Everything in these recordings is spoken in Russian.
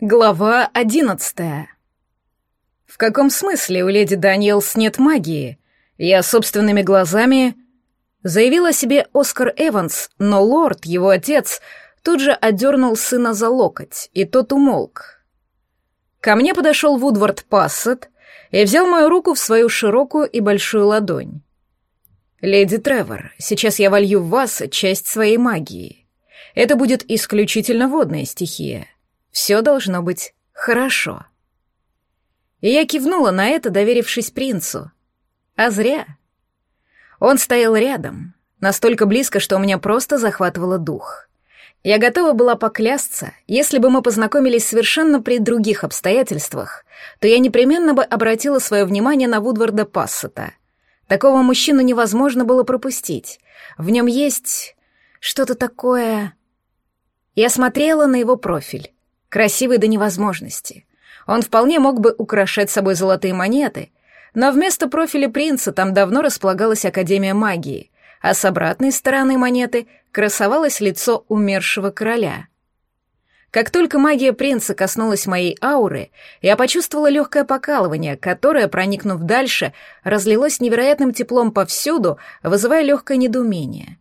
Глава одиннадцатая. В каком смысле у леди Даниэлс нет магии? Я собственными глазами... Заявил о себе Оскар Эванс, но лорд, его отец, тут же отдернул сына за локоть, и тот умолк. Ко мне подошел Вудвард Пассет и взял мою руку в свою широкую и большую ладонь. «Леди Тревор, сейчас я волью в вас часть своей магии. Это будет исключительно водная стихия. Все должно быть хорошо». И я кивнула на это, доверившись принцу. А зря. Он стоял рядом, настолько близко, что у меня просто захватывало дух. Я готова была поклясться, если бы мы познакомились совершенно при других обстоятельствах, то я непременно бы обратила свое внимание на Вудварда Пассета. Такого мужчину невозможно было пропустить. В нем есть что-то такое... Я смотрела на его профиль, красивый до невозможности. Он вполне мог бы украшать собой золотые монеты, но вместо профиля принца там давно располагалась Академия магии, а с обратной стороны монеты красовалось лицо умершего короля. Как только магия принца коснулась моей ауры, я почувствовала легкое покалывание, которое, проникнув дальше, разлилось невероятным теплом повсюду, вызывая легкое недоумение.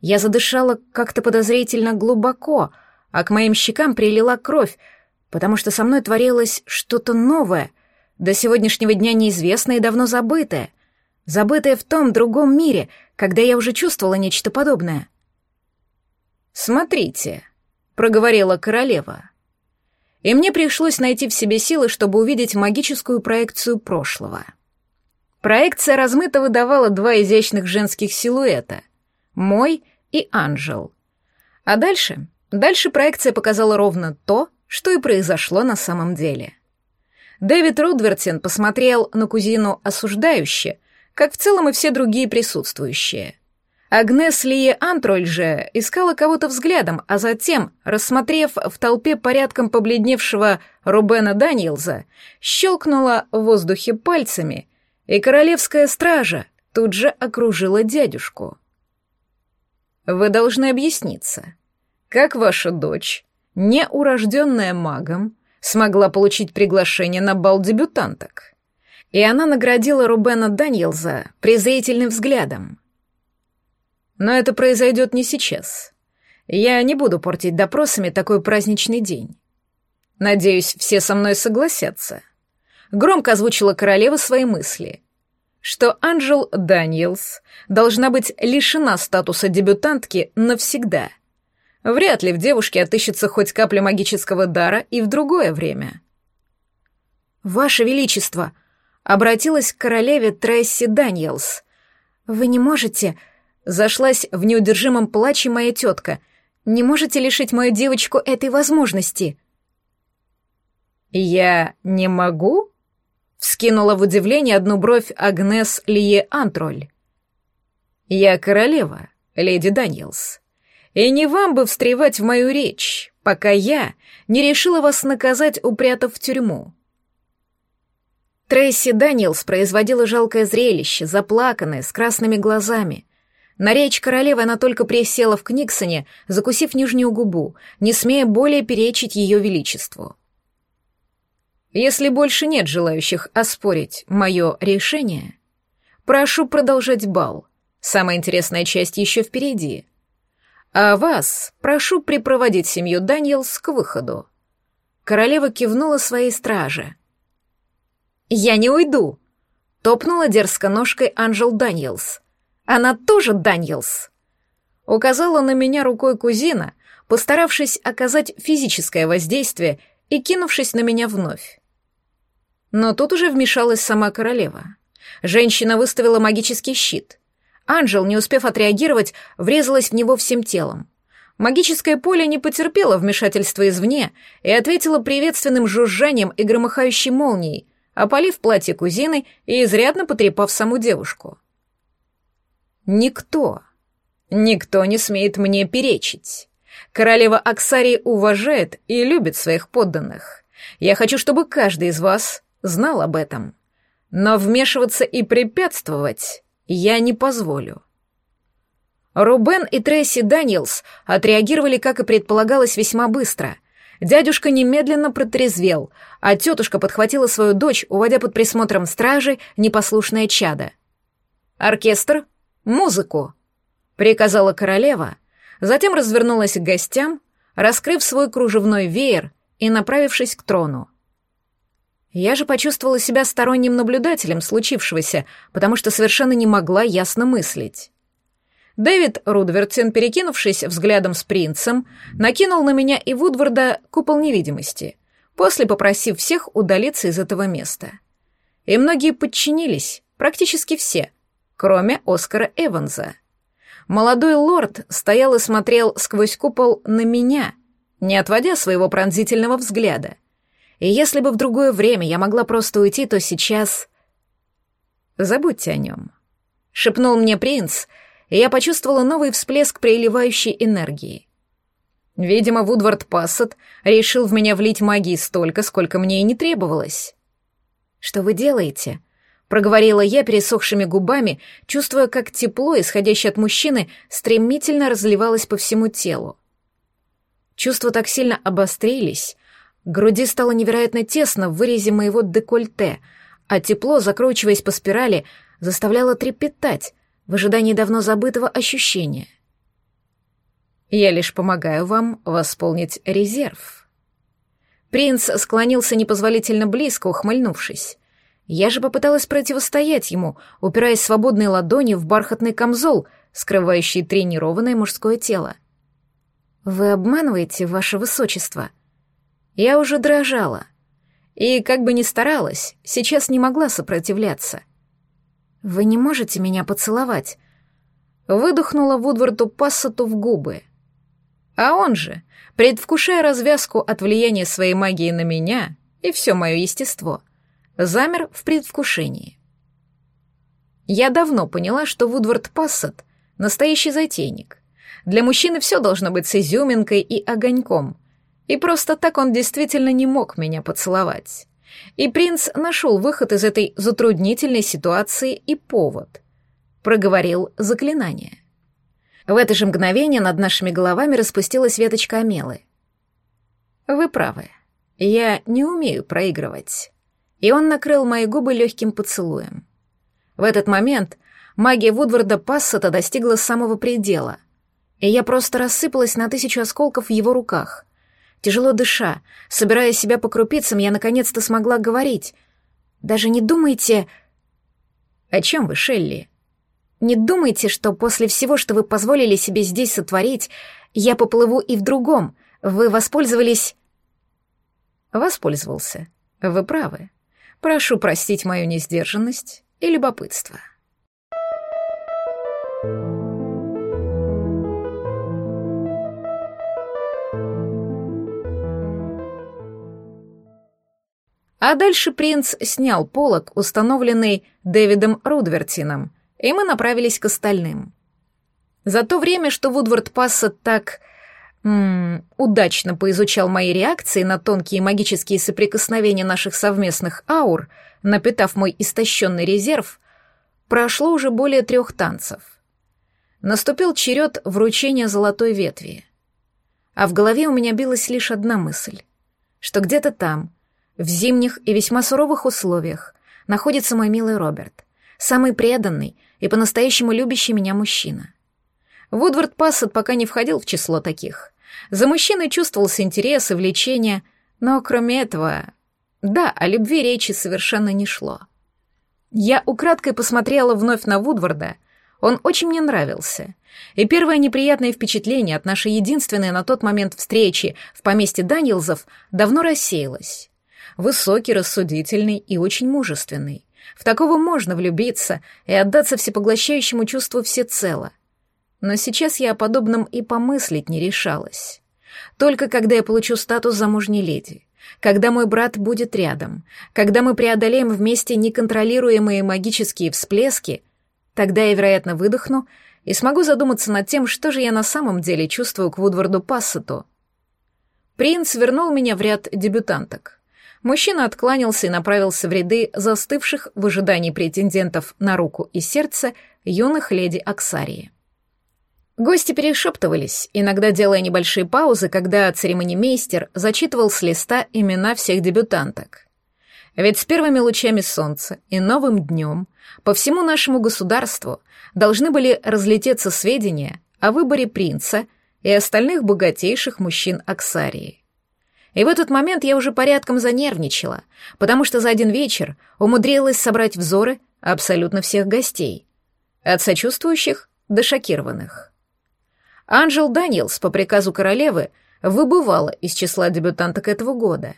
Я задышала как-то подозрительно глубоко, а к моим щекам прилила кровь, потому что со мной творилось что-то новое, до сегодняшнего дня неизвестное и давно забытое, забытое в том другом мире, когда я уже чувствовала нечто подобное — «Смотрите», — проговорила королева. И мне пришлось найти в себе силы, чтобы увидеть магическую проекцию прошлого. Проекция размыто выдавала два изящных женских силуэта — мой и Анжел. А дальше? Дальше проекция показала ровно то, что и произошло на самом деле. Дэвид Рудвертин посмотрел на кузину осуждающе, как в целом и все другие присутствующие — Агнес Лие Антроль же искала кого-то взглядом, а затем, рассмотрев в толпе порядком побледневшего Рубена Даниэлза, щелкнула в воздухе пальцами, и королевская стража тут же окружила дядюшку. «Вы должны объясниться, как ваша дочь, неурожденная магом, смогла получить приглашение на бал дебютанток?» И она наградила Рубена Даниэлза презрительным взглядом — но это произойдет не сейчас. Я не буду портить допросами такой праздничный день. Надеюсь, все со мной согласятся. Громко озвучила королева свои мысли, что Анджел Даниэлс должна быть лишена статуса дебютантки навсегда. Вряд ли в девушке отыщется хоть капля магического дара и в другое время. «Ваше Величество!» — обратилась к королеве Тресси Даниэлс. «Вы не можете...» Зашлась в неудержимом плаче моя тетка. «Не можете лишить мою девочку этой возможности?» «Я не могу?» — вскинула в удивление одну бровь Агнес Лие Антроль. «Я королева, леди Даниэлс, и не вам бы встревать в мою речь, пока я не решила вас наказать, упрятав в тюрьму». Трейси Даниэлс производила жалкое зрелище, заплаканное, с красными глазами — на речь королевы она только присела в Книксоне, закусив нижнюю губу, не смея более перечить ее величеству. Если больше нет желающих оспорить мое решение, прошу продолжать бал. Самая интересная часть еще впереди. А вас прошу припроводить семью Даниэлс к выходу. Королева кивнула своей страже. «Я не уйду!» — топнула дерзко ножкой Анжел Даниэлс — она тоже Даниэлс. Указала на меня рукой кузина, постаравшись оказать физическое воздействие и кинувшись на меня вновь. Но тут уже вмешалась сама королева. Женщина выставила магический щит. Анжел, не успев отреагировать, врезалась в него всем телом. Магическое поле не потерпело вмешательства извне и ответило приветственным жужжанием и громыхающей молнией, опалив платье кузины и изрядно потрепав саму девушку. Никто, никто не смеет мне перечить. Королева Аксарии уважает и любит своих подданных. Я хочу, чтобы каждый из вас знал об этом. Но вмешиваться и препятствовать я не позволю. Рубен и Трейси Даниэлс отреагировали, как и предполагалось, весьма быстро. Дядюшка немедленно протрезвел, а тетушка подхватила свою дочь, уводя под присмотром стражи непослушное чадо. «Оркестр, музыку!» — приказала королева, затем развернулась к гостям, раскрыв свой кружевной веер и направившись к трону. Я же почувствовала себя сторонним наблюдателем случившегося, потому что совершенно не могла ясно мыслить. Дэвид Рудвертин, перекинувшись взглядом с принцем, накинул на меня и Вудварда купол невидимости, после попросив всех удалиться из этого места. И многие подчинились, практически все, кроме Оскара Эванса. Молодой лорд стоял и смотрел сквозь купол на меня, не отводя своего пронзительного взгляда. И если бы в другое время я могла просто уйти, то сейчас... Забудьте о нем. Шепнул мне принц — и я почувствовала новый всплеск приливающей энергии. Видимо, Вудвард Пассет решил в меня влить магии столько, сколько мне и не требовалось. «Что вы делаете?» — проговорила я пересохшими губами, чувствуя, как тепло, исходящее от мужчины, стремительно разливалось по всему телу. Чувства так сильно обострились, груди стало невероятно тесно в вырезе моего декольте, а тепло, закручиваясь по спирали, заставляло трепетать, в ожидании давно забытого ощущения. Я лишь помогаю вам восполнить резерв. Принц склонился непозволительно близко, ухмыльнувшись. Я же попыталась противостоять ему, упираясь свободной ладонью в бархатный камзол, скрывающий тренированное мужское тело. «Вы обманываете, ваше высочество?» Я уже дрожала. И, как бы ни старалась, сейчас не могла сопротивляться — «Вы не можете меня поцеловать?» Выдохнула Вудварду Пассету в губы. А он же, предвкушая развязку от влияния своей магии на меня и все мое естество, замер в предвкушении. Я давно поняла, что Вудвард Пассет — настоящий затейник. Для мужчины все должно быть с изюминкой и огоньком, и просто так он действительно не мог меня поцеловать. И принц нашел выход из этой затруднительной ситуации и повод. Проговорил заклинание. В это же мгновение над нашими головами распустилась веточка Амелы. «Вы правы. Я не умею проигрывать». И он накрыл мои губы легким поцелуем. В этот момент магия Вудварда Пассета достигла самого предела, и я просто рассыпалась на тысячу осколков в его руках, Тяжело дыша, собирая себя по крупицам, я наконец-то смогла говорить. «Даже не думайте...» «О чем вы, Шелли?» «Не думайте, что после всего, что вы позволили себе здесь сотворить, я поплыву и в другом. Вы воспользовались...» «Воспользовался. Вы правы. Прошу простить мою несдержанность и любопытство». А дальше принц снял полог, установленный Дэвидом Рудвертином, и мы направились к остальным. За то время, что Вудвард Пассет так м -м, удачно поизучал мои реакции на тонкие магические соприкосновения наших совместных аур, напитав мой истощенный резерв, прошло уже более трех танцев. Наступил черед вручения золотой ветви. А в голове у меня билась лишь одна мысль, что где-то там, в зимних и весьма суровых условиях находится мой милый Роберт, самый преданный и по-настоящему любящий меня мужчина. Вудвард Пассет пока не входил в число таких. За мужчиной чувствовался интерес и влечение, но кроме этого... Да, о любви речи совершенно не шло. Я украдкой посмотрела вновь на Вудварда. Он очень мне нравился. И первое неприятное впечатление от нашей единственной на тот момент встречи в поместье Данилзов давно рассеялось. Высокий, рассудительный и очень мужественный. В такого можно влюбиться и отдаться всепоглощающему чувству всецело. Но сейчас я о подобном и помыслить не решалась. Только когда я получу статус замужней леди, когда мой брат будет рядом, когда мы преодолеем вместе неконтролируемые магические всплески, тогда я, вероятно, выдохну и смогу задуматься над тем, что же я на самом деле чувствую к Вудварду Пассету. Принц вернул меня в ряд дебютанток. Мужчина откланялся и направился в ряды застывших в ожидании претендентов на руку и сердце юных леди Аксарии. Гости перешептывались, иногда делая небольшие паузы, когда церемонимейстер зачитывал с листа имена всех дебютанток. Ведь с первыми лучами солнца и новым днем по всему нашему государству должны были разлететься сведения о выборе принца и остальных богатейших мужчин Аксарии. И в этот момент я уже порядком занервничала, потому что за один вечер умудрилась собрать взоры абсолютно всех гостей, от сочувствующих до шокированных. Анжел Даниэлс по приказу королевы выбывала из числа дебютанток этого года.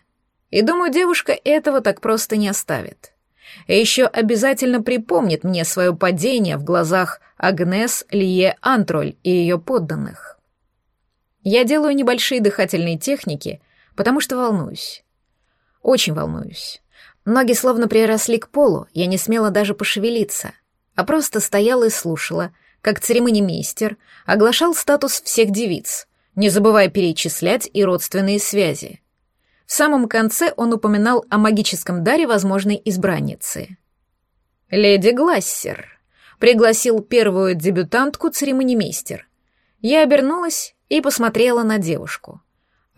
И думаю, девушка этого так просто не оставит. И еще обязательно припомнит мне свое падение в глазах Агнес Лие Антроль и ее подданных. Я делаю небольшие дыхательные техники, потому что волнуюсь. Очень волнуюсь. Ноги словно приросли к полу, я не смела даже пошевелиться, а просто стояла и слушала — как церемонимейстер, оглашал статус всех девиц, не забывая перечислять и родственные связи. В самом конце он упоминал о магическом даре возможной избранницы. «Леди Глассер», — пригласил первую дебютантку церемонимейстер. Я обернулась и посмотрела на девушку.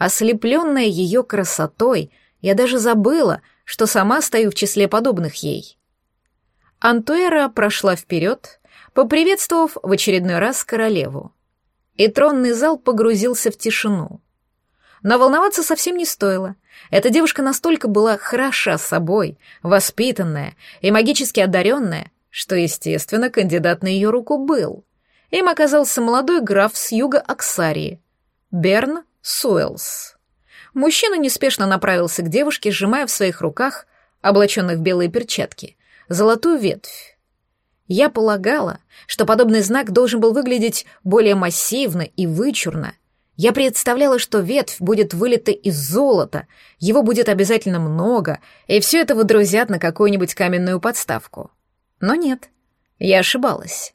Ослепленная ее красотой, я даже забыла, что сама стою в числе подобных ей. Антуэра прошла вперед, поприветствовав в очередной раз королеву. И тронный зал погрузился в тишину. Но волноваться совсем не стоило. Эта девушка настолько была хороша собой, воспитанная и магически одаренная, что, естественно, кандидат на ее руку был. Им оказался молодой граф с юга Аксарии, Берн Суэлс. Мужчина неспешно направился к девушке, сжимая в своих руках, облаченных в белые перчатки, золотую ветвь. Я полагала, что подобный знак должен был выглядеть более массивно и вычурно. Я представляла, что ветвь будет вылита из золота, его будет обязательно много, и все это выдрузят на какую-нибудь каменную подставку. Но нет, я ошибалась.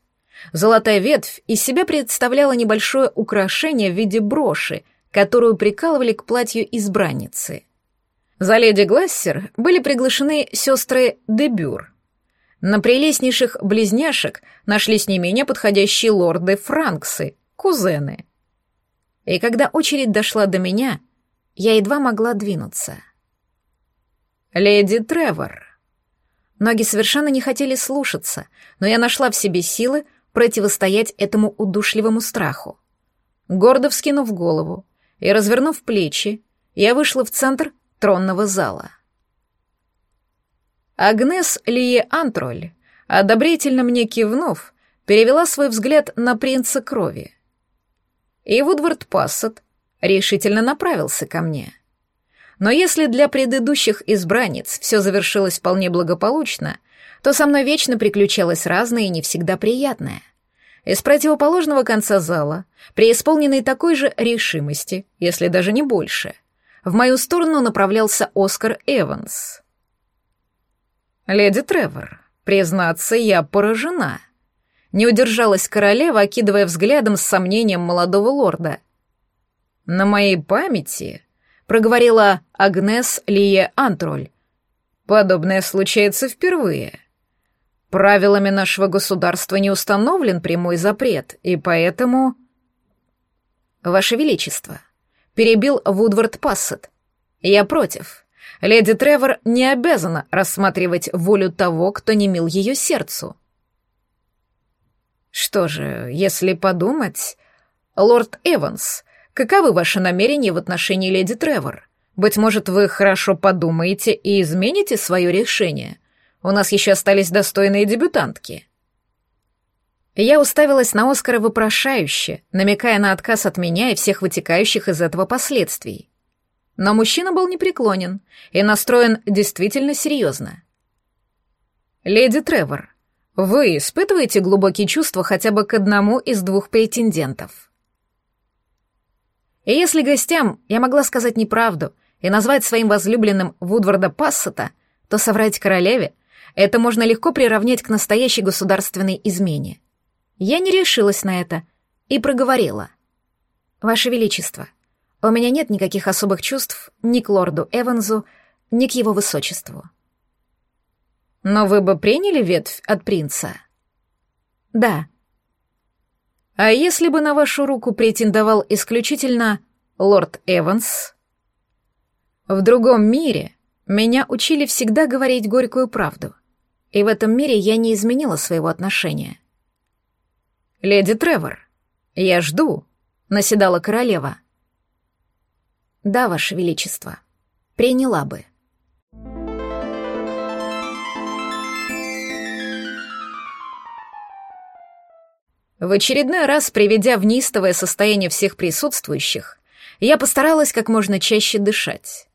Золотая ветвь из себя представляла небольшое украшение в виде броши, которую прикалывали к платью избранницы. За леди Глассер были приглашены сестры Дебюр — на прелестнейших близняшек нашлись не менее подходящие лорды Франксы, кузены. И когда очередь дошла до меня, я едва могла двинуться. «Леди Тревор». Ноги совершенно не хотели слушаться, но я нашла в себе силы противостоять этому удушливому страху. Гордо вскинув голову и развернув плечи, я вышла в центр тронного зала. Агнес Лие Антроль, одобрительно мне кивнув, перевела свой взгляд на принца крови. И Вудвард Пассет решительно направился ко мне. Но если для предыдущих избранниц все завершилось вполне благополучно, то со мной вечно приключалось разное и не всегда приятное. Из противоположного конца зала, преисполненный такой же решимости, если даже не больше, в мою сторону направлялся Оскар Эванс — «Леди Тревор, признаться, я поражена». Не удержалась королева, окидывая взглядом с сомнением молодого лорда. «На моей памяти», — проговорила Агнес Лие Антроль, — «подобное случается впервые. Правилами нашего государства не установлен прямой запрет, и поэтому...» «Ваше Величество», — перебил Вудвард Пассет, — «я против». Леди Тревор не обязана рассматривать волю того, кто не мил ее сердцу. Что же, если подумать... Лорд Эванс, каковы ваши намерения в отношении леди Тревор? Быть может, вы хорошо подумаете и измените свое решение? У нас еще остались достойные дебютантки. Я уставилась на Оскара вопрошающе, намекая на отказ от меня и всех вытекающих из этого последствий. Но мужчина был непреклонен и настроен действительно серьезно. «Леди Тревор, вы испытываете глубокие чувства хотя бы к одному из двух претендентов?» И если гостям я могла сказать неправду и назвать своим возлюбленным Вудварда Пассета, то соврать королеве это можно легко приравнять к настоящей государственной измене. Я не решилась на это и проговорила. «Ваше Величество, у меня нет никаких особых чувств ни к лорду Эвансу, ни к его высочеству. Но вы бы приняли ветвь от принца? Да. А если бы на вашу руку претендовал исключительно лорд Эванс? В другом мире меня учили всегда говорить горькую правду, и в этом мире я не изменила своего отношения. «Леди Тревор, я жду», — наседала королева. «Да, ваше величество, приняла бы». В очередной раз, приведя в неистовое состояние всех присутствующих, я постаралась как можно чаще дышать.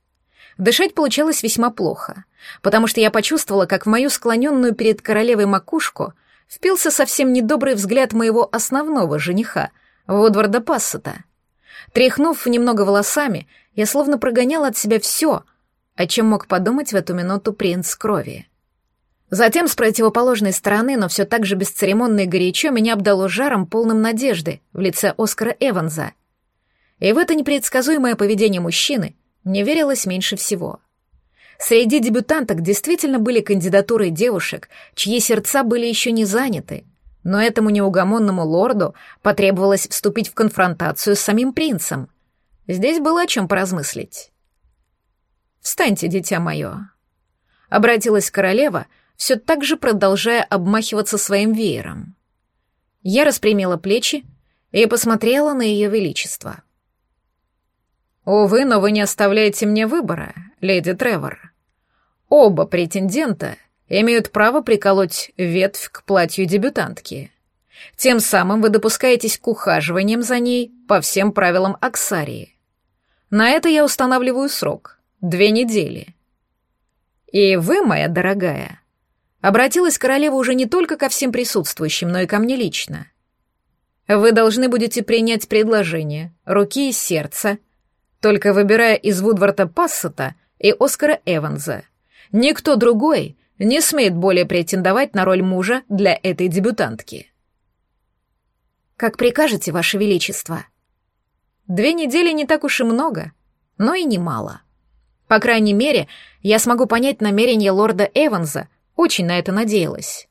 Дышать получалось весьма плохо, потому что я почувствовала, как в мою склоненную перед королевой макушку впился совсем недобрый взгляд моего основного жениха, Водварда Пассета. Тряхнув немного волосами, я словно прогоняла от себя все, о чем мог подумать в эту минуту принц крови. Затем с противоположной стороны, но все так же бесцеремонно и горячо, меня обдало жаром, полным надежды, в лице Оскара Эванса. И в это непредсказуемое поведение мужчины мне верилось меньше всего. Среди дебютанток действительно были кандидатуры девушек, чьи сердца были еще не заняты, но этому неугомонному лорду потребовалось вступить в конфронтацию с самим принцем. Здесь было о чем поразмыслить. «Встаньте, дитя мое», — обратилась королева — все так же продолжая обмахиваться своим веером. Я распрямила плечи и посмотрела на ее величество. «Увы, но вы не оставляете мне выбора, леди Тревор. Оба претендента имеют право приколоть ветвь к платью дебютантки. Тем самым вы допускаетесь к ухаживаниям за ней по всем правилам Аксарии. На это я устанавливаю срок — две недели. И вы, моя дорогая, Обратилась королева уже не только ко всем присутствующим, но и ко мне лично. Вы должны будете принять предложение, руки и сердца, только выбирая из Вудварта Пассета и Оскара Эванса. Никто другой не смеет более претендовать на роль мужа для этой дебютантки. Как прикажете, Ваше Величество. Две недели не так уж и много, но и немало. По крайней мере, я смогу понять намерения лорда Эванса очень на это надеялась.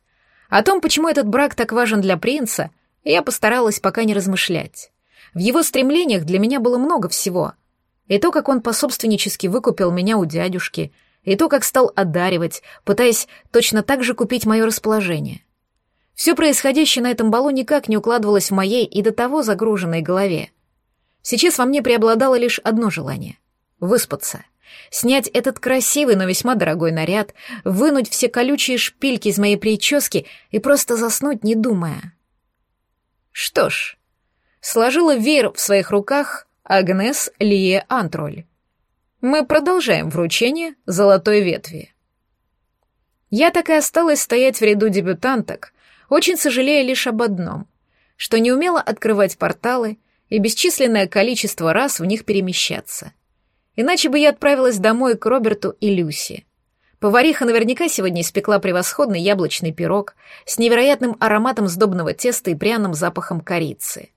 О том, почему этот брак так важен для принца, я постаралась пока не размышлять. В его стремлениях для меня было много всего. И то, как он пособственнически выкупил меня у дядюшки, и то, как стал одаривать, пытаясь точно так же купить мое расположение. Все происходящее на этом балу никак не укладывалось в моей и до того загруженной голове. Сейчас во мне преобладало лишь одно желание — выспаться — снять этот красивый, но весьма дорогой наряд, вынуть все колючие шпильки из моей прически и просто заснуть, не думая. Что ж, сложила веер в своих руках Агнес Лие Антроль. Мы продолжаем вручение золотой ветви. Я так и осталась стоять в ряду дебютанток, очень сожалея лишь об одном, что не умела открывать порталы и бесчисленное количество раз в них перемещаться. Иначе бы я отправилась домой к Роберту и Люси. Повариха наверняка сегодня испекла превосходный яблочный пирог с невероятным ароматом сдобного теста и пряным запахом корицы.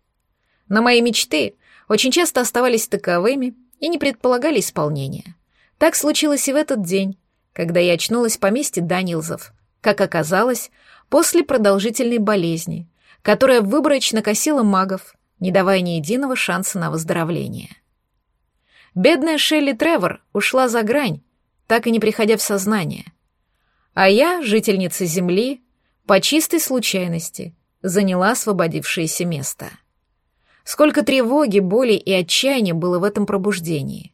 Но мои мечты очень часто оставались таковыми и не предполагали исполнения. Так случилось и в этот день, когда я очнулась в поместье Данилзов, как оказалось, после продолжительной болезни, которая выборочно косила магов, не давая ни единого шанса на выздоровление. Бедная Шелли Тревор ушла за грань, так и не приходя в сознание. А я, жительница Земли, по чистой случайности, заняла освободившееся место. Сколько тревоги, боли и отчаяния было в этом пробуждении.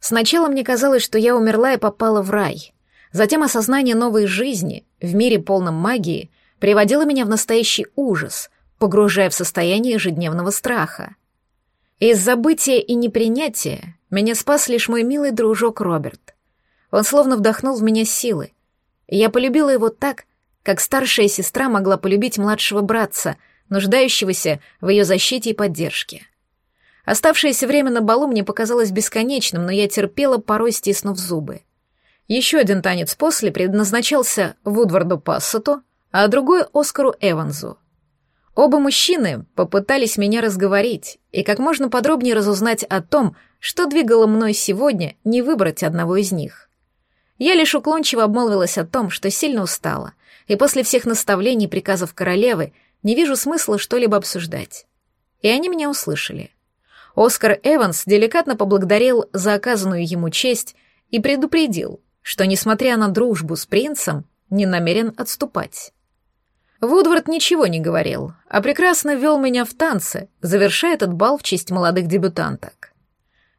Сначала мне казалось, что я умерла и попала в рай. Затем осознание новой жизни в мире полном магии приводило меня в настоящий ужас, погружая в состояние ежедневного страха. Из забытия и непринятия меня спас лишь мой милый дружок Роберт. Он словно вдохнул в меня силы. Я полюбила его так, как старшая сестра могла полюбить младшего братца, нуждающегося в ее защите и поддержке. Оставшееся время на балу мне показалось бесконечным, но я терпела, порой стиснув зубы. Еще один танец после предназначался Вудварду Пассету, а другой — Оскару Эвансу. Оба мужчины попытались меня разговорить и как можно подробнее разузнать о том, что двигало мной сегодня не выбрать одного из них. Я лишь уклончиво обмолвилась о том, что сильно устала, и после всех наставлений и приказов королевы не вижу смысла что-либо обсуждать. и они меня услышали. Оскар Эванс деликатно поблагодарил за оказанную ему честь и предупредил, что, несмотря на дружбу с принцем, не намерен отступать. Вудвард ничего не говорил, а прекрасно вел меня в танцы, завершая этот бал в честь молодых дебютанток.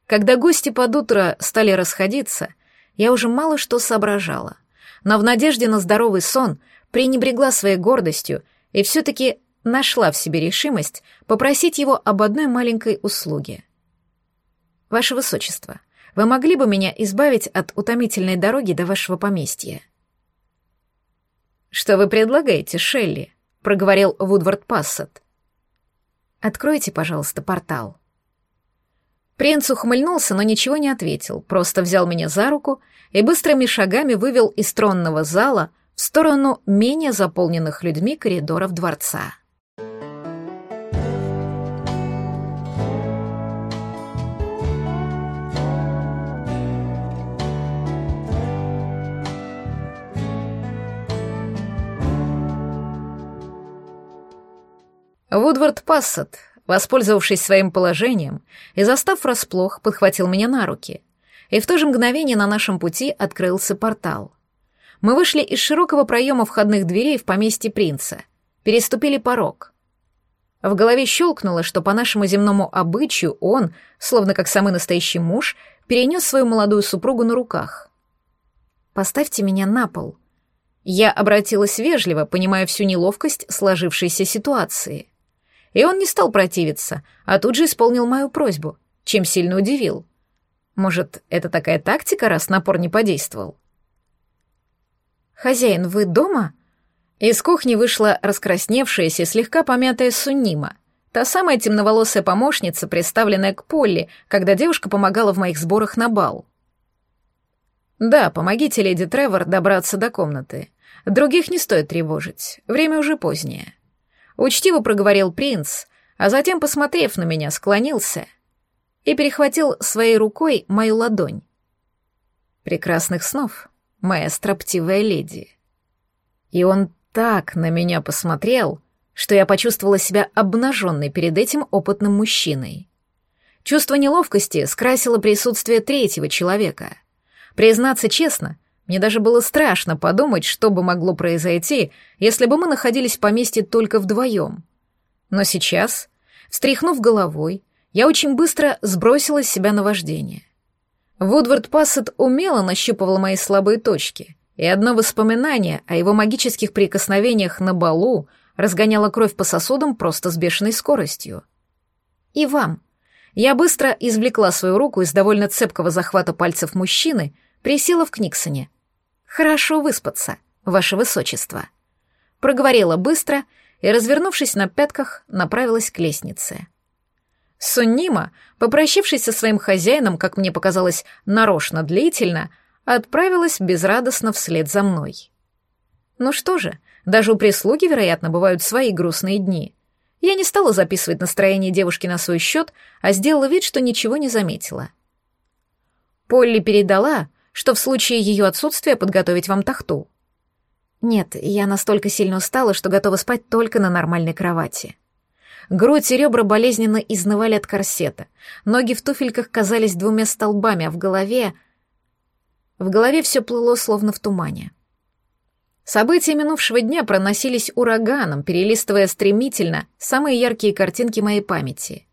Когда гости под утро стали расходиться, я уже мало что соображала, но в надежде на здоровый сон пренебрегла своей гордостью и все-таки нашла в себе решимость попросить его об одной маленькой услуге. «Ваше Высочество, вы могли бы меня избавить от утомительной дороги до вашего поместья?» «Что вы предлагаете, Шелли?» — проговорил Вудвард Пассет. «Откройте, пожалуйста, портал». Принц ухмыльнулся, но ничего не ответил, просто взял меня за руку и быстрыми шагами вывел из тронного зала в сторону менее заполненных людьми коридоров дворца. Вудвард Пассет, воспользовавшись своим положением и застав врасплох, подхватил меня на руки. И в то же мгновение на нашем пути открылся портал. Мы вышли из широкого проема входных дверей в поместье принца, переступили порог. В голове щелкнуло, что по нашему земному обычаю он, словно как самый настоящий муж, перенес свою молодую супругу на руках. «Поставьте меня на пол», я обратилась вежливо, понимая всю неловкость сложившейся ситуации. И он не стал противиться, а тут же исполнил мою просьбу, чем сильно удивил. Может, это такая тактика, раз напор не подействовал? «Хозяин, вы дома?» Из кухни вышла раскрасневшаяся, слегка помятая Суннима, та самая темноволосая помощница, представленная к Полли, когда девушка помогала в моих сборах на бал. «Да, помогите леди Тревор добраться до комнаты. Других не стоит тревожить, время уже позднее». Учтиво проговорил принц, а затем, посмотрев на меня, склонился и перехватил своей рукой мою ладонь. «Прекрасных снов, моя строптивая леди». И он так на меня посмотрел, что я почувствовала себя обнаженной перед этим опытным мужчиной. Чувство неловкости скрасило присутствие третьего человека. Признаться честно, мне даже было страшно подумать, что бы могло произойти, если бы мы находились в поместье только вдвоем. Но сейчас, встряхнув головой, я очень быстро сбросила с себя наваждение. Вудвард Пассет умело нащупывал мои слабые точки, и одно воспоминание о его магических прикосновениях на балу разгоняло кровь по сосудам просто с бешеной скоростью. «И вам», я быстро извлекла свою руку из довольно цепкого захвата пальцев мужчины, присела в Книксоне. «Хорошо выспаться, ваше высочество», — проговорила быстро и, развернувшись на пятках, направилась к лестнице. Суннима, попрощавшись со своим хозяином, как мне показалось, нарочно длительно, отправилась безрадостно вслед за мной. Ну что же, даже у прислуги, вероятно, бывают свои грустные дни. Я не стала записывать настроение девушки на свой счет, а сделала вид, что ничего не заметила. Полли передала, что в случае ее отсутствия подготовить вам тахту. Нет, я настолько сильно устала, что готова спать только на нормальной кровати. Грудь и ребра болезненно изнывали от корсета, ноги в туфельках казались двумя столбами, а в голове... В голове все плыло, словно в тумане. События минувшего дня проносились ураганом, перелистывая стремительно самые яркие картинки моей памяти.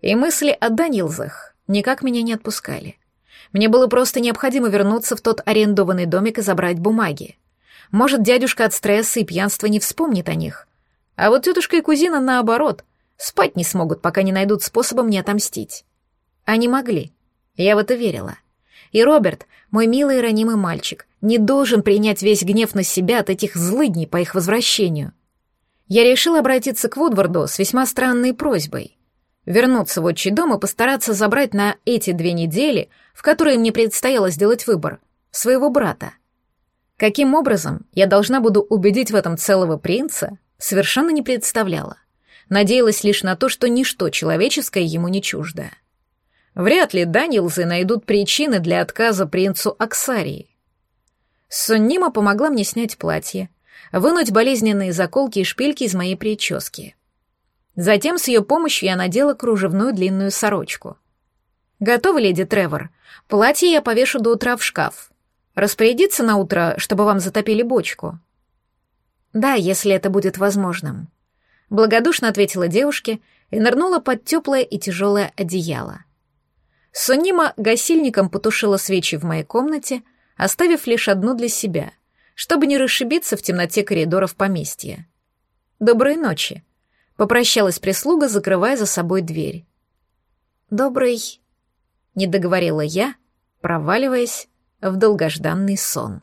И мысли о Данилзах никак меня не отпускали. Мне было просто необходимо вернуться в тот арендованный домик и забрать бумаги. Может, дядюшка от стресса и пьянства не вспомнит о них. А вот тетушка и кузина, наоборот, спать не смогут, пока не найдут способа мне отомстить. Они могли. Я в это верила. И Роберт, мой милый и ранимый мальчик, не должен принять весь гнев на себя от этих злыдней по их возвращению. Я решила обратиться к Вудварду с весьма странной просьбой вернуться в отчий дом и постараться забрать на эти две недели, в которые мне предстояло сделать выбор, своего брата. Каким образом я должна буду убедить в этом целого принца, совершенно не представляла. Надеялась лишь на то, что ничто человеческое ему не чуждо. Вряд ли Данилзы найдут причины для отказа принцу Аксарии. Соннима помогла мне снять платье, вынуть болезненные заколки и шпильки из моей прически — Затем с ее помощью я надела кружевную длинную сорочку. «Готовы, леди Тревор? Платье я повешу до утра в шкаф. Распорядиться на утро, чтобы вам затопили бочку?» «Да, если это будет возможным», — благодушно ответила девушке и нырнула под теплое и тяжелое одеяло. Сунима гасильником потушила свечи в моей комнате, оставив лишь одну для себя, чтобы не расшибиться в темноте коридоров поместья. «Доброй ночи», — попрощалась прислуга, закрывая за собой дверь. «Добрый...» — не договорила я, проваливаясь в долгожданный сон.